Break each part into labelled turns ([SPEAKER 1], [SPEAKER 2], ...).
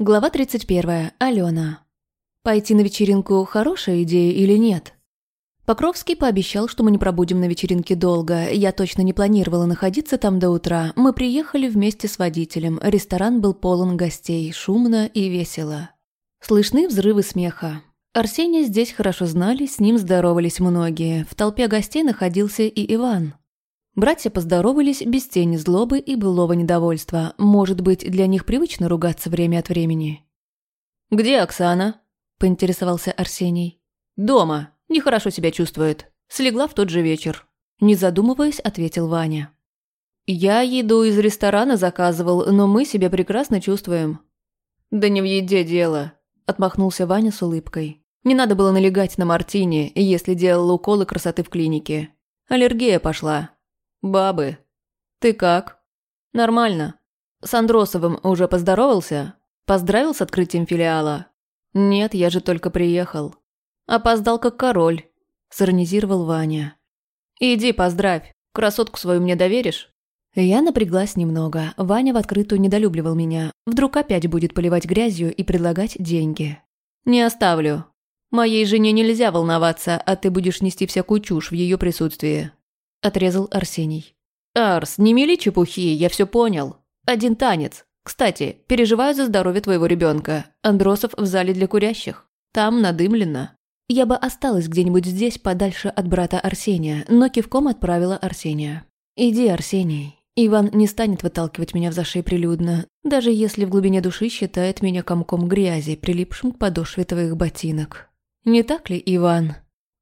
[SPEAKER 1] Глава 31. Алена. Пойти на вечеринку – хорошая идея или нет? Покровский пообещал, что мы не пробудем на вечеринке долго. Я точно не планировала находиться там до утра. Мы приехали вместе с водителем. Ресторан был полон гостей, шумно и весело. Слышны взрывы смеха. Арсения здесь хорошо знали, с ним здоровались многие. В толпе гостей находился и Иван. Братья поздоровались без тени злобы и былого недовольства. Может быть, для них привычно ругаться время от времени.
[SPEAKER 2] «Где Оксана?»
[SPEAKER 1] – поинтересовался Арсений.
[SPEAKER 2] «Дома. Нехорошо себя чувствует. Слегла в тот же вечер».
[SPEAKER 1] Не задумываясь, ответил Ваня.
[SPEAKER 2] «Я еду из ресторана заказывал, но мы себя прекрасно чувствуем». «Да не в еде дело», – отмахнулся Ваня с улыбкой. «Не надо было налегать на мартини, если делал уколы красоты в клинике. Аллергия пошла. «Бабы. Ты как?» «Нормально. С Андросовым уже поздоровался? Поздравил с открытием филиала?» «Нет, я же только приехал». «Опоздал как король», – сиронизировал Ваня. «Иди поздравь. Красотку свою мне доверишь?»
[SPEAKER 1] Я напряглась немного. Ваня в открытую недолюбливал меня. Вдруг опять будет поливать грязью и предлагать деньги.
[SPEAKER 2] «Не оставлю. Моей жене нельзя волноваться, а ты будешь нести всякую чушь в ее присутствии. – отрезал Арсений. «Арс, не мели чепухи, я все понял. Один танец. Кстати, переживаю за здоровье твоего ребенка. Андросов в зале для курящих. Там надымлено».
[SPEAKER 1] Я бы осталась где-нибудь здесь, подальше от брата Арсения, но кивком отправила Арсения. «Иди, Арсений. Иван не станет выталкивать меня в зашей прилюдно, даже если в глубине души считает меня комком грязи, прилипшим к подошве твоих ботинок. Не так ли, Иван?»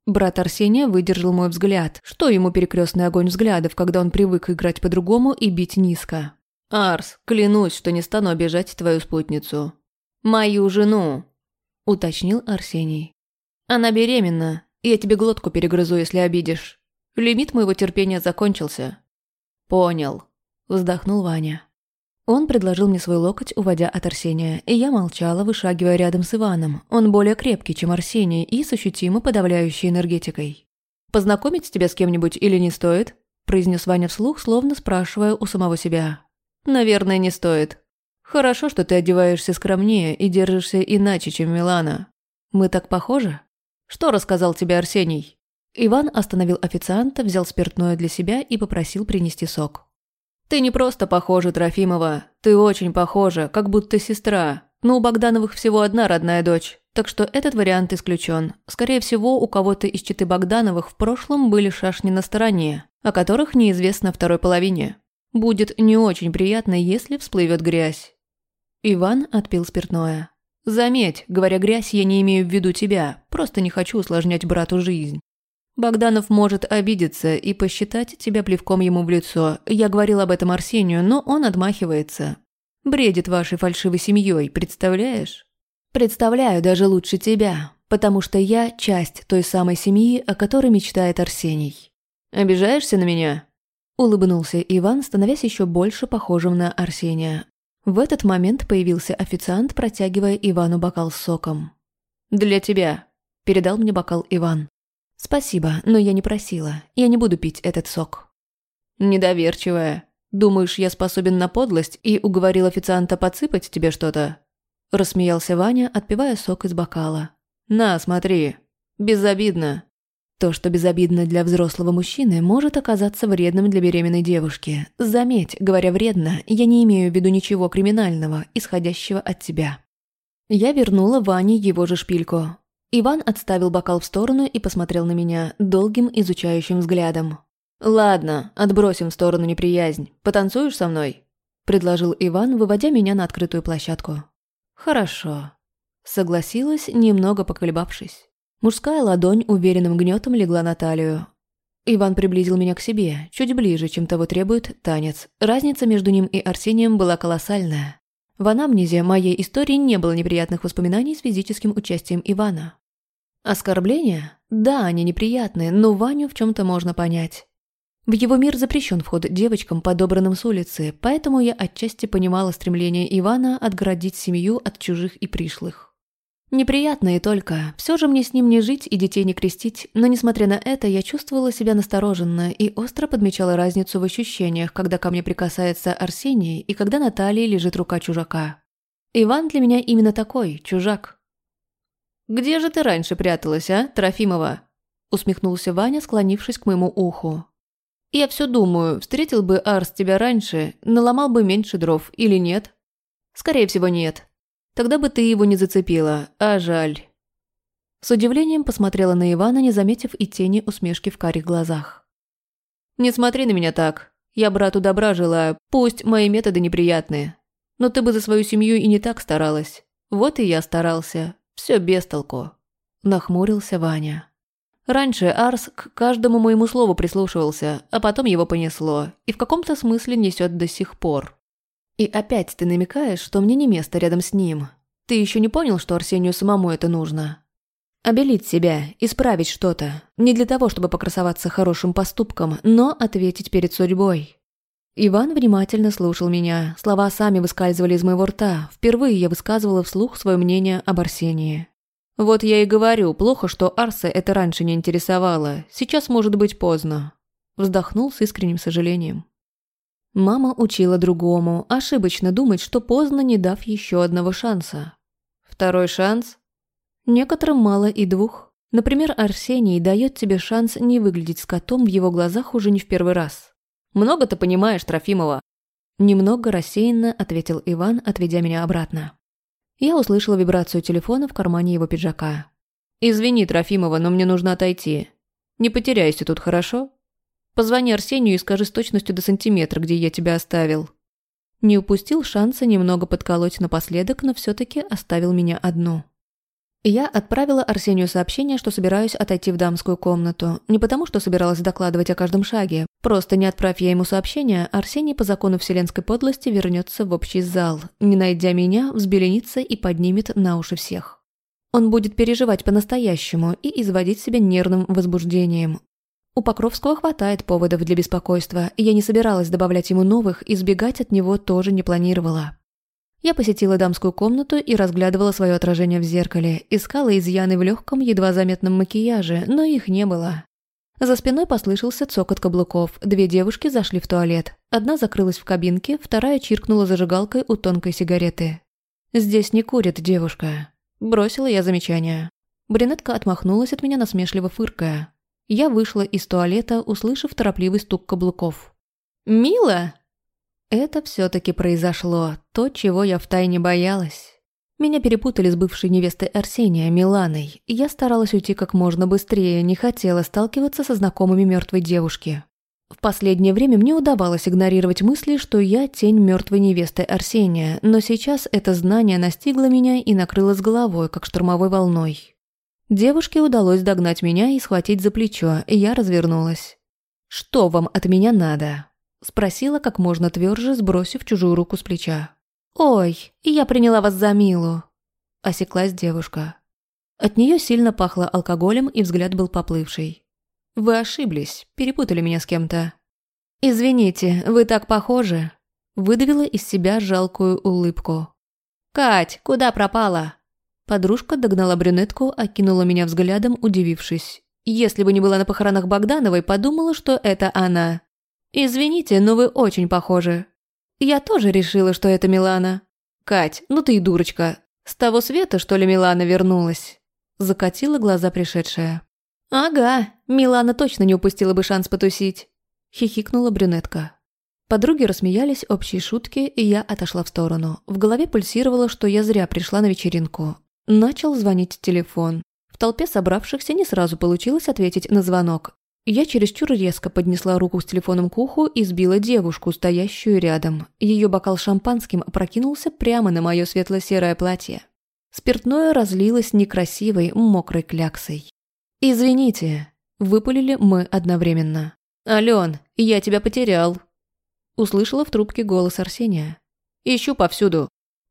[SPEAKER 1] Брат Арсения выдержал мой взгляд. Что ему перекрестный огонь взглядов, когда он привык играть по-другому и бить низко?
[SPEAKER 2] «Арс, клянусь, что не стану обижать твою спутницу». «Мою жену», — уточнил Арсений. «Она беременна. Я тебе глотку перегрызу, если обидишь. Лимит моего терпения закончился». «Понял», — вздохнул Ваня.
[SPEAKER 1] Он предложил мне свой локоть, уводя от Арсения, и я молчала, вышагивая рядом с Иваном. Он более крепкий, чем Арсений, и с ощутимо подавляющей энергетикой.
[SPEAKER 2] «Познакомить тебя с кем-нибудь или не стоит?» – произнес Ваня вслух, словно спрашивая у самого себя. «Наверное, не стоит. Хорошо, что ты одеваешься скромнее и держишься иначе, чем Милана. Мы так похожи? Что рассказал тебе Арсений?»
[SPEAKER 1] Иван остановил официанта, взял спиртное для себя и попросил принести сок.
[SPEAKER 2] «Ты не просто похожа, Трофимова. Ты очень похожа, как будто сестра. Но у Богдановых всего одна родная дочь. Так что этот вариант исключен. Скорее всего, у кого-то из читы Богдановых в прошлом были шашни на стороне, о которых неизвестно второй половине. Будет не очень приятно, если всплывет грязь».
[SPEAKER 1] Иван отпил спиртное.
[SPEAKER 2] «Заметь, говоря грязь, я не имею в виду тебя. Просто не хочу усложнять брату жизнь. Богданов может обидеться и посчитать тебя плевком ему в лицо. Я говорил об этом Арсению, но он отмахивается. Бредит вашей фальшивой семьей, представляешь?
[SPEAKER 1] Представляю даже лучше тебя, потому что я часть той самой семьи, о которой мечтает Арсений.
[SPEAKER 2] Обижаешься на меня?
[SPEAKER 1] Улыбнулся Иван, становясь еще больше похожим на Арсения. В этот момент появился официант, протягивая Ивану бокал с соком.
[SPEAKER 2] «Для тебя», – передал мне бокал Иван.
[SPEAKER 1] «Спасибо, но я не просила. Я не буду пить этот сок».
[SPEAKER 2] «Недоверчивая. Думаешь, я способен на подлость и уговорил официанта подсыпать тебе что-то?» Рассмеялся Ваня, отпивая сок из бокала. «На, смотри. Безобидно».
[SPEAKER 1] То, что безобидно для взрослого мужчины, может оказаться вредным для беременной девушки. Заметь, говоря вредно, я не имею в виду ничего криминального, исходящего от тебя. Я вернула Ване его же шпильку. Иван отставил бокал в сторону и посмотрел на меня долгим изучающим взглядом.
[SPEAKER 2] «Ладно, отбросим в сторону неприязнь. Потанцуешь со мной?» – предложил Иван, выводя меня на открытую площадку.
[SPEAKER 1] «Хорошо». Согласилась, немного поколебавшись. Мужская ладонь уверенным гнетом легла на талию. Иван приблизил меня к себе, чуть ближе, чем того требует танец. Разница между ним и Арсением была колоссальная. В анамнезе моей истории не было неприятных воспоминаний с физическим участием Ивана. Оскорбления? Да, они неприятные, но Ваню в чем-то можно понять. В его мир запрещен вход девочкам, подобранным с улицы, поэтому я отчасти понимала стремление Ивана отгородить семью от чужих и пришлых. Неприятно и только. Все же мне с ним не жить и детей не крестить, но несмотря на это, я чувствовала себя настороженно и остро подмечала разницу в ощущениях, когда ко мне прикасается Арсений и когда на талии лежит рука чужака. Иван для меня именно такой, чужак.
[SPEAKER 2] «Где же ты раньше пряталась, а, Трофимова?» Усмехнулся Ваня, склонившись к моему уху. «Я все думаю, встретил бы Арс тебя раньше, наломал бы меньше дров или нет?» «Скорее всего, нет. Тогда бы ты его не зацепила, а жаль». С удивлением посмотрела на Ивана, не заметив и тени усмешки в карих глазах. «Не смотри на меня так. Я брату добра желаю, пусть мои методы неприятные. Но ты бы за свою семью и не так старалась. Вот и я старался. Все без толку. Нахмурился Ваня. Раньше Арс к каждому моему слову прислушивался, а потом его понесло, и в каком-то смысле несет до сих пор. И опять ты намекаешь, что мне не место рядом с ним. Ты еще не понял, что Арсению самому это нужно? Обелить себя, исправить что-то. Не для того, чтобы покрасоваться хорошим поступком, но ответить перед судьбой. Иван внимательно слушал меня. Слова сами выскальзывали из моего рта. Впервые я высказывала вслух свое мнение об Арсении. Вот я и говорю, плохо, что Арса это раньше не интересовало. Сейчас может быть поздно. Вздохнул с искренним сожалением. Мама учила другому, ошибочно думать, что поздно, не дав еще одного шанса. Второй шанс Некоторым мало и двух. Например, Арсений дает тебе шанс не выглядеть скотом в его глазах уже не в первый раз. «Много ты понимаешь, Трофимова?» Немного рассеянно ответил Иван, отведя меня обратно. Я услышала вибрацию телефона в кармане его пиджака. «Извини, Трофимова, но мне нужно отойти. Не потеряйся тут, хорошо? Позвони Арсению и скажи с точностью до сантиметра, где я тебя оставил». Не упустил шанса немного подколоть напоследок, но все таки оставил меня одну. Я отправила Арсению сообщение, что собираюсь отойти в дамскую комнату. Не потому, что собиралась докладывать о каждом шаге. Просто не отправь я ему сообщение, Арсений по закону вселенской подлости вернется в общий зал. Не найдя меня, взбеленится и поднимет на уши всех. Он будет переживать по-настоящему и изводить себя нервным возбуждением. У Покровского хватает поводов для беспокойства, и я не собиралась добавлять ему новых, избегать от него тоже не планировала. Я посетила дамскую комнату и разглядывала свое отражение в зеркале, искала изъяны в легком, едва заметном макияже, но их не было. За спиной послышался цокот каблуков. Две девушки зашли в туалет. Одна закрылась в кабинке, вторая чиркнула зажигалкой у тонкой сигареты. «Здесь не курит девушка». Бросила я замечание. Брюнетка отмахнулась от меня, насмешливо фыркая. Я вышла из туалета, услышав торопливый стук каблуков. «Мила!» Это все-таки произошло, то, чего я втайне боялась. Меня перепутали с бывшей невестой Арсения, Миланой, я старалась уйти как можно быстрее, не хотела сталкиваться со знакомыми мертвой девушки. В последнее время мне удавалось игнорировать мысли, что я тень мертвой невесты Арсения, но сейчас это знание настигло меня и накрыло с головой, как штурмовой волной. Девушке удалось догнать меня и схватить за плечо, и я развернулась. «Что вам от меня надо?» Спросила как можно тверже, сбросив чужую руку с плеча. «Ой, я приняла вас за Милу!» Осеклась девушка. От нее сильно пахло алкоголем, и взгляд был поплывший. «Вы ошиблись, перепутали меня с кем-то». «Извините, вы так похожи», выдавила из себя жалкую улыбку. «Кать, куда пропала?» Подружка догнала брюнетку, окинула меня взглядом, удивившись. Если бы не была на похоронах Богдановой, подумала, что это она. «Извините, но вы очень похожи. Я тоже решила, что это Милана. Кать, ну ты и дурочка. С того света, что ли, Милана вернулась?» Закатила глаза пришедшая. «Ага, Милана точно не упустила бы шанс потусить», — хихикнула брюнетка. Подруги рассмеялись общей шутки, и я отошла в сторону. В голове пульсировало, что я зря пришла на вечеринку. Начал звонить телефон. В толпе собравшихся не сразу получилось ответить на звонок. Я чересчур резко поднесла руку с телефоном к уху и сбила девушку, стоящую рядом. Ее бокал шампанским опрокинулся прямо на мое светло-серое платье. Спиртное разлилось некрасивой, мокрой кляксой. «Извините», — выпалили мы одновременно. «Ален, я тебя потерял», — услышала в трубке голос Арсения. «Ищу повсюду».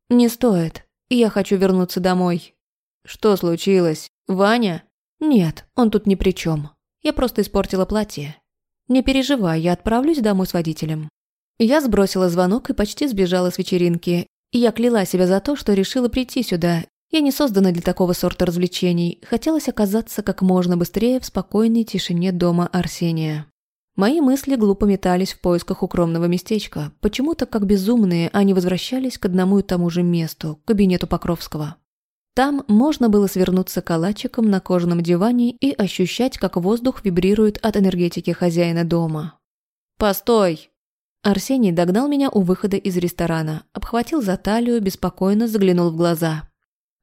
[SPEAKER 2] «Не стоит. Я хочу вернуться домой». «Что случилось? Ваня?» «Нет, он тут ни при чем. Я просто испортила платье. Не переживай, я отправлюсь домой с водителем. Я сбросила звонок и почти сбежала с вечеринки. Я кляла себя за то, что решила прийти сюда. Я не создана для такого сорта развлечений. Хотелось оказаться как можно быстрее в спокойной тишине дома Арсения.
[SPEAKER 1] Мои мысли глупо метались в поисках укромного местечка. Почему-то, как безумные, они возвращались к одному и тому же месту, кабинету Покровского. Там можно было свернуться калачиком на кожаном диване и ощущать, как воздух вибрирует от энергетики хозяина дома.
[SPEAKER 2] «Постой!»
[SPEAKER 1] Арсений догнал меня у выхода из ресторана, обхватил за талию, беспокойно заглянул в глаза.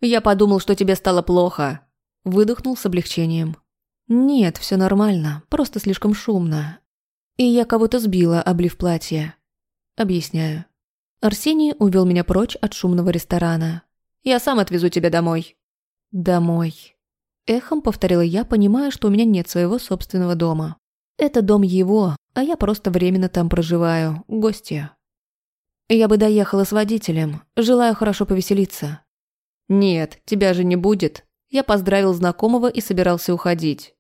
[SPEAKER 2] «Я подумал, что тебе стало плохо!»
[SPEAKER 1] Выдохнул с облегчением. «Нет, все нормально, просто слишком шумно. И я кого-то сбила, облив платье». Объясняю. Арсений увел меня прочь от шумного ресторана.
[SPEAKER 2] Я сам отвезу тебя домой».
[SPEAKER 1] «Домой». Эхом повторила я, понимая, что у меня нет своего собственного дома. Это дом его, а я просто временно там проживаю, гостья. Я бы доехала с водителем, желаю хорошо повеселиться.
[SPEAKER 2] «Нет, тебя же не будет. Я поздравил знакомого и собирался уходить».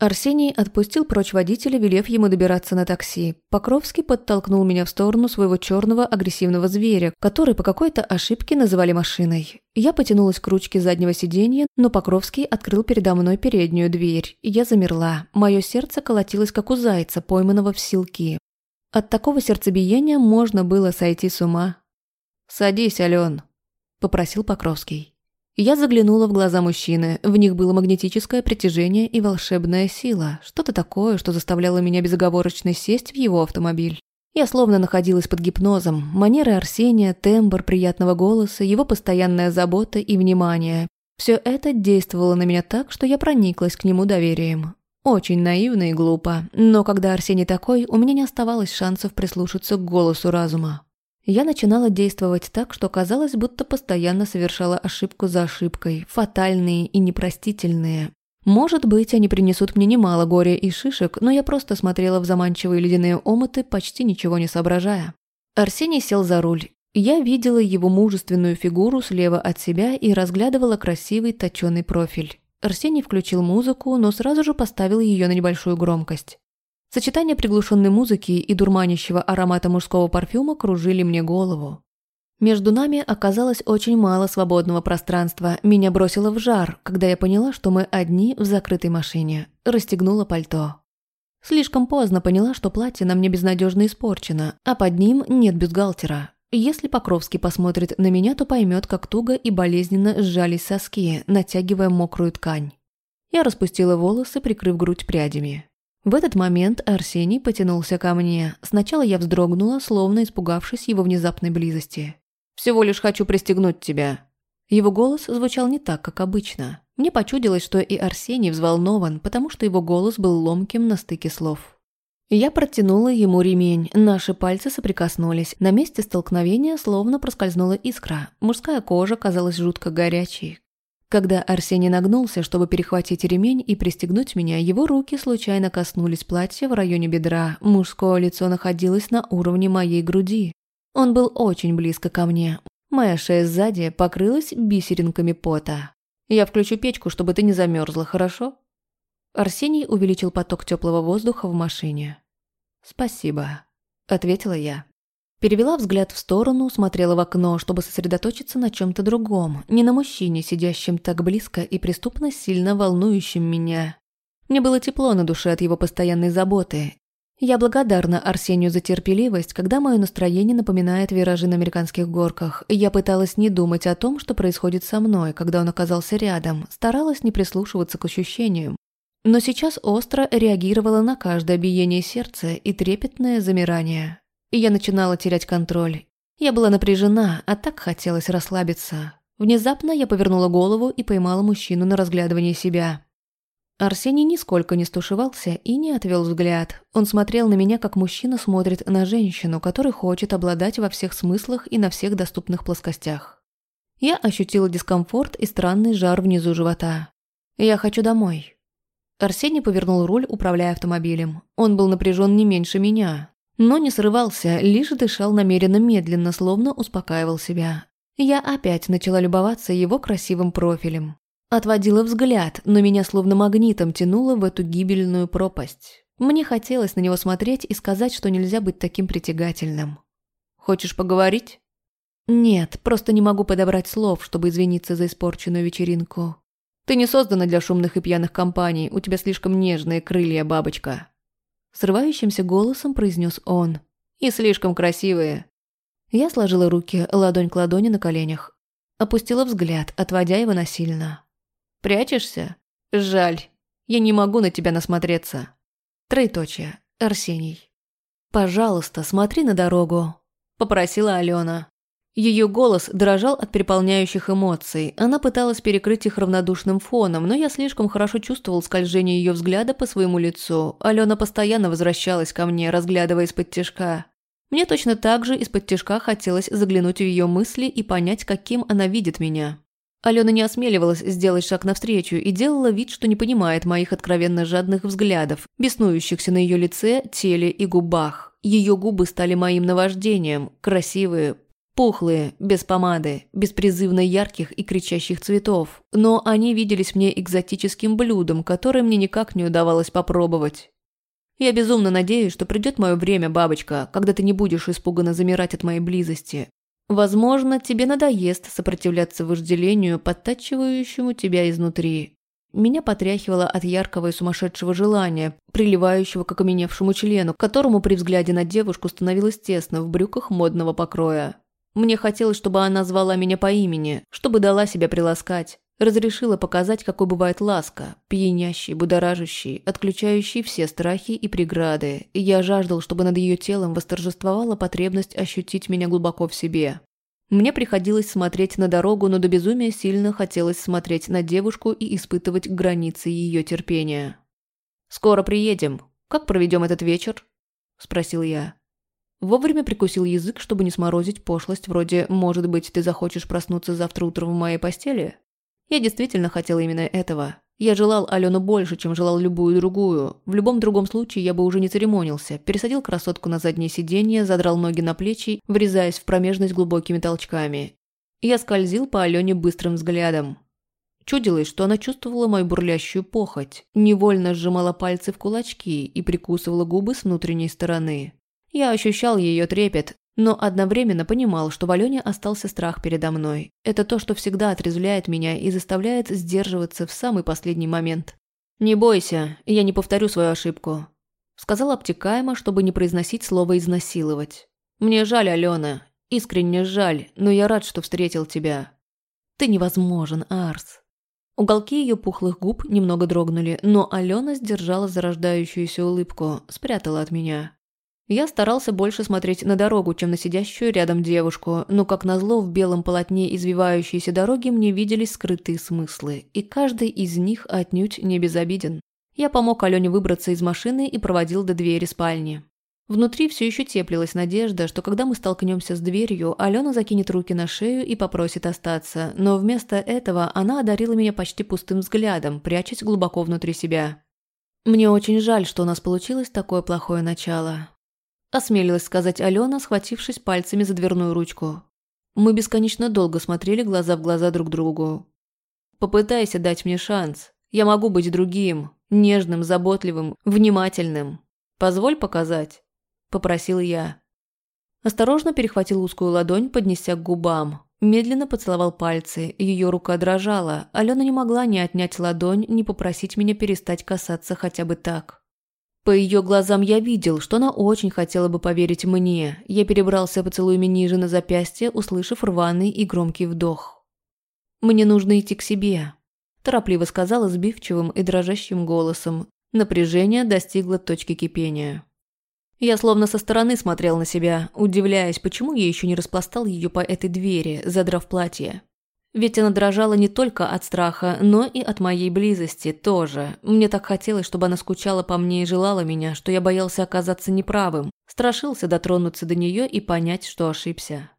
[SPEAKER 1] Арсений отпустил прочь водителя, велев ему добираться на такси. Покровский подтолкнул меня в сторону своего черного агрессивного зверя, который по какой-то ошибке называли машиной. Я потянулась к ручке заднего сиденья, но Покровский открыл передо мной переднюю дверь. Я замерла. Мое сердце колотилось, как у зайца, пойманного в силки. От такого сердцебиения можно было сойти с ума.
[SPEAKER 2] «Садись, Ален», – попросил Покровский.
[SPEAKER 1] Я заглянула в глаза мужчины, в них было магнетическое притяжение и волшебная сила, что-то такое, что заставляло меня безоговорочно сесть в его автомобиль. Я словно находилась под гипнозом, манеры Арсения, тембр приятного голоса, его постоянная забота и внимание. Все это действовало на меня так, что я прониклась к нему доверием. Очень наивно и глупо, но когда Арсений такой, у меня не оставалось шансов прислушаться к голосу разума. Я начинала действовать так, что казалось, будто постоянно совершала ошибку за ошибкой, фатальные и непростительные. Может быть, они принесут мне немало горя и шишек, но я просто смотрела в заманчивые ледяные омыты, почти ничего не соображая. Арсений сел за руль. Я видела его мужественную фигуру слева от себя и разглядывала красивый точёный профиль. Арсений включил музыку, но сразу же поставил ее на небольшую громкость. Сочетание приглушенной музыки и дурманящего аромата мужского парфюма кружили мне голову. Между нами оказалось очень мало свободного пространства. Меня бросило в жар, когда я поняла, что мы одни в закрытой машине. Расстегнула пальто. Слишком поздно поняла, что платье на мне безнадежно испорчено, а под ним нет бюстгальтера. Если Покровский посмотрит на меня, то поймет, как туго и болезненно сжались соски, натягивая мокрую ткань. Я распустила волосы, прикрыв грудь прядями. В этот момент Арсений потянулся ко мне. Сначала я вздрогнула, словно испугавшись его внезапной близости.
[SPEAKER 2] «Всего лишь хочу пристегнуть тебя».
[SPEAKER 1] Его голос звучал не так, как обычно. Мне почудилось, что и Арсений взволнован, потому что его голос был ломким на стыке слов. Я протянула ему ремень, наши пальцы соприкоснулись. На месте столкновения словно проскользнула искра. Мужская кожа казалась жутко горячей. Когда Арсений нагнулся, чтобы перехватить ремень и пристегнуть меня, его руки случайно коснулись платья в районе бедра, мужское лицо находилось на уровне моей груди. Он был очень близко ко мне. Моя шея сзади покрылась бисеринками пота. «Я включу печку, чтобы ты не замерзла, хорошо?» Арсений увеличил поток теплого воздуха в машине. «Спасибо», — ответила я. Перевела взгляд в сторону, смотрела в окно, чтобы сосредоточиться на чем-то другом, не на мужчине, сидящем так близко и преступно сильно волнующем меня. Мне было тепло на душе от его постоянной заботы. Я благодарна Арсению за терпеливость, когда мое настроение напоминает виражи на американских горках. Я пыталась не думать о том, что происходит со мной, когда он оказался рядом, старалась не прислушиваться к ощущениям. Но сейчас остро реагировала на каждое биение сердца и трепетное замирание и я начинала терять контроль. Я была напряжена, а так хотелось расслабиться. Внезапно я повернула голову и поймала мужчину на разглядывание себя. Арсений нисколько не стушевался и не отвел взгляд. Он смотрел на меня, как мужчина смотрит на женщину, который хочет обладать во всех смыслах и на всех доступных плоскостях. Я ощутила дискомфорт и странный жар внизу живота. «Я хочу домой». Арсений повернул руль, управляя автомобилем. Он был напряжен не меньше меня, но не срывался, лишь дышал намеренно медленно, словно успокаивал себя. Я опять начала любоваться его красивым профилем. Отводила взгляд, но меня словно магнитом тянуло в эту гибельную пропасть. Мне хотелось на него смотреть и сказать, что нельзя быть таким притягательным.
[SPEAKER 2] «Хочешь поговорить?»
[SPEAKER 1] «Нет, просто не могу подобрать слов, чтобы извиниться за испорченную вечеринку».
[SPEAKER 2] «Ты не создана для шумных и пьяных компаний, у тебя слишком нежные крылья, бабочка».
[SPEAKER 1] Срывающимся голосом произнес он.
[SPEAKER 2] «И слишком красивые».
[SPEAKER 1] Я сложила руки ладонь к ладони на коленях. Опустила взгляд, отводя его насильно.
[SPEAKER 2] «Прячешься? Жаль. Я не могу на тебя насмотреться».
[SPEAKER 1] Троеточие. Арсений. «Пожалуйста, смотри на дорогу», – попросила Алена. Ее голос дрожал от переполняющих эмоций. Она пыталась перекрыть их равнодушным фоном, но я слишком хорошо чувствовал скольжение ее взгляда по своему лицу. Алена постоянно возвращалась ко мне, разглядывая из-под тяжка. Мне точно так же из-под тяжка хотелось заглянуть в ее мысли и понять, каким она видит меня. Алена не осмеливалась сделать шаг навстречу и делала вид, что не понимает моих откровенно жадных взглядов, беснующихся на ее лице, теле и губах. Ее губы стали моим наваждением, красивые, Пухлые, без помады, беспризывно ярких и кричащих цветов, но они виделись мне экзотическим блюдом, которое мне никак не удавалось попробовать. Я безумно надеюсь, что придет мое время, бабочка, когда ты не будешь испуганно замирать от моей близости. Возможно, тебе надоест сопротивляться вожделению, подтачивающему тебя изнутри. Меня потряхивало от яркого и сумасшедшего желания, приливающего к окаменевшему члену, которому при взгляде на девушку становилось тесно в брюках модного покроя. Мне хотелось, чтобы она звала меня по имени, чтобы дала себя приласкать. Разрешила показать, какой бывает ласка, пьянящий, будоражащий, отключающий все страхи и преграды. И я жаждал, чтобы над ее телом восторжествовала потребность ощутить меня глубоко в себе. Мне приходилось смотреть на дорогу, но до безумия сильно хотелось смотреть на девушку и испытывать границы ее терпения. «Скоро приедем. Как проведем этот вечер?» – спросил я. Вовремя прикусил язык, чтобы не сморозить пошлость вроде «может быть, ты захочешь проснуться завтра утром в моей постели?» Я действительно хотел именно этого. Я желал Алену больше, чем желал любую другую. В любом другом случае я бы уже не церемонился. Пересадил красотку на заднее сиденье, задрал ноги на плечи, врезаясь в промежность глубокими толчками. Я скользил по Алене быстрым взглядом. Чудилось, что она чувствовала мою бурлящую похоть, невольно сжимала пальцы в кулачки и прикусывала губы с внутренней стороны. Я ощущал ее трепет, но одновременно понимал, что в Алене остался страх передо мной. Это то, что всегда отрезвляет меня и заставляет сдерживаться в самый последний момент. «Не бойся, я не повторю свою ошибку», – сказал обтекаемо, чтобы не произносить слово «изнасиловать». «Мне жаль, Алена, искренне жаль, но я рад, что встретил тебя». «Ты невозможен, Арс». Уголки ее пухлых губ немного дрогнули, но Алена сдержала зарождающуюся улыбку, спрятала от меня. Я старался больше смотреть на дорогу, чем на сидящую рядом девушку, но, как назло, в белом полотне извивающейся дороги мне виделись скрытые смыслы, и каждый из них отнюдь не безобиден. Я помог Алене выбраться из машины и проводил до двери спальни. Внутри все еще теплилась надежда, что когда мы столкнемся с дверью, Алена закинет руки на шею и попросит остаться, но вместо этого она одарила меня почти пустым взглядом, прячась глубоко внутри себя. Мне очень жаль, что у нас получилось такое плохое начало. Осмелилась сказать Алена, схватившись пальцами за дверную ручку. Мы бесконечно долго смотрели глаза в глаза друг другу. «Попытайся дать мне шанс. Я могу быть другим, нежным, заботливым, внимательным. Позволь показать», – попросил я. Осторожно перехватил узкую ладонь, поднеся к губам. Медленно поцеловал пальцы, ее рука дрожала. Алена не могла ни отнять ладонь, ни попросить меня перестать касаться хотя бы так. По ее глазам я видел, что она очень хотела бы поверить мне. Я перебрался поцелуями ниже на запястье, услышав рваный и громкий вдох. «Мне нужно идти к себе», – торопливо сказала сбивчивым и дрожащим голосом. Напряжение достигло точки кипения. Я словно со стороны смотрел на себя, удивляясь, почему я еще не распластал ее по этой двери, задрав платье. Ведь она дрожала не только от страха, но и от моей близости тоже. Мне так хотелось, чтобы она скучала по мне и желала меня, что я боялся оказаться неправым. Страшился дотронуться до нее и понять, что ошибся.